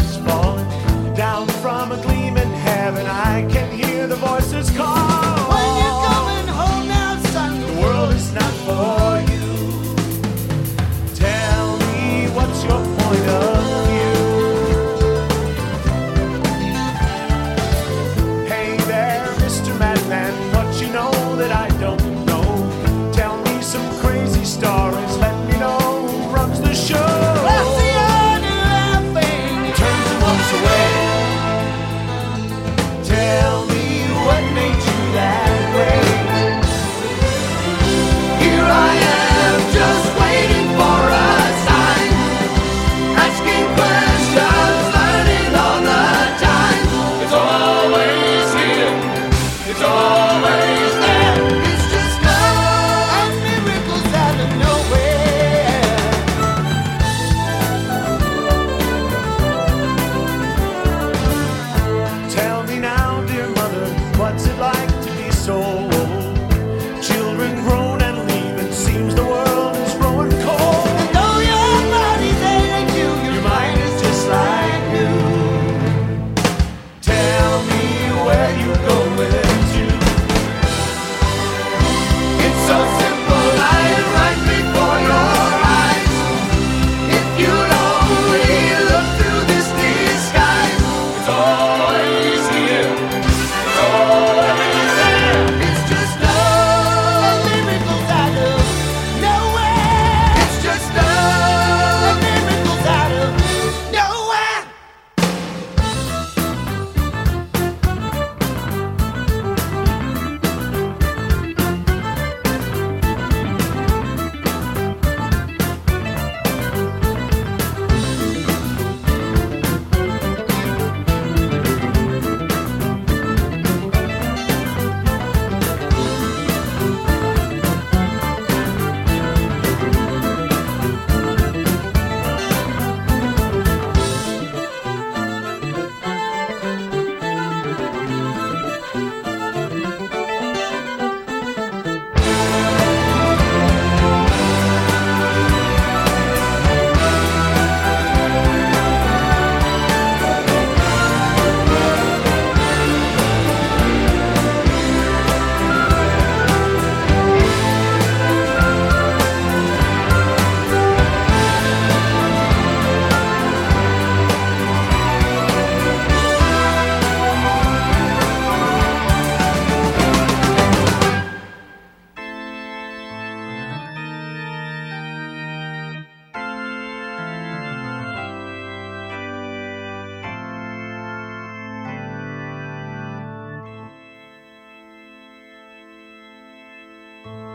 stops falling.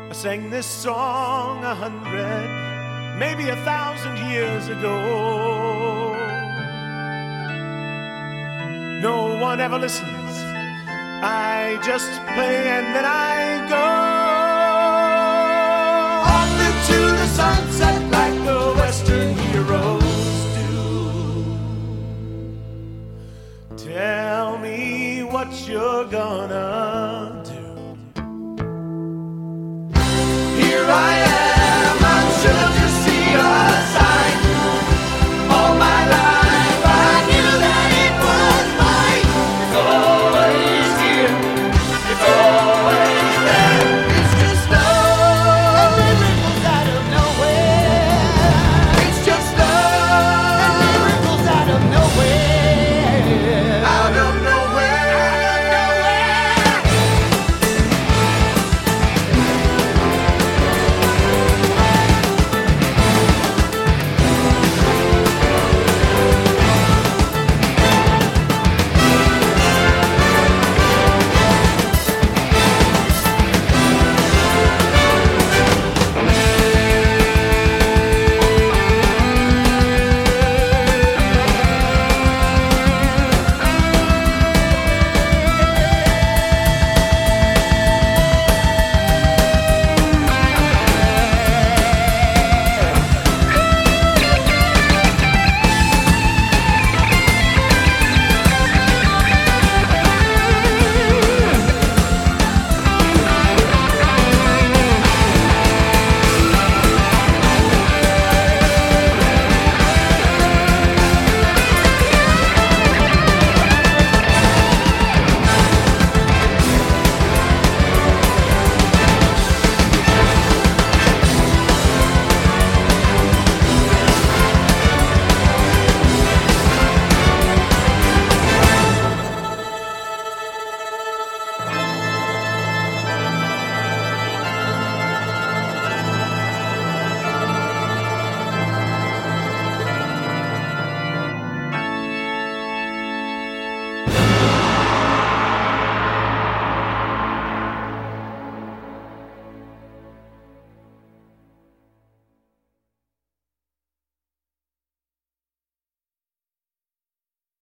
I sang this song a hundred, maybe a thousand years ago. No one ever listens. I just play and then I go off into the sunset like the Western heroes do. Tell me what you're gonna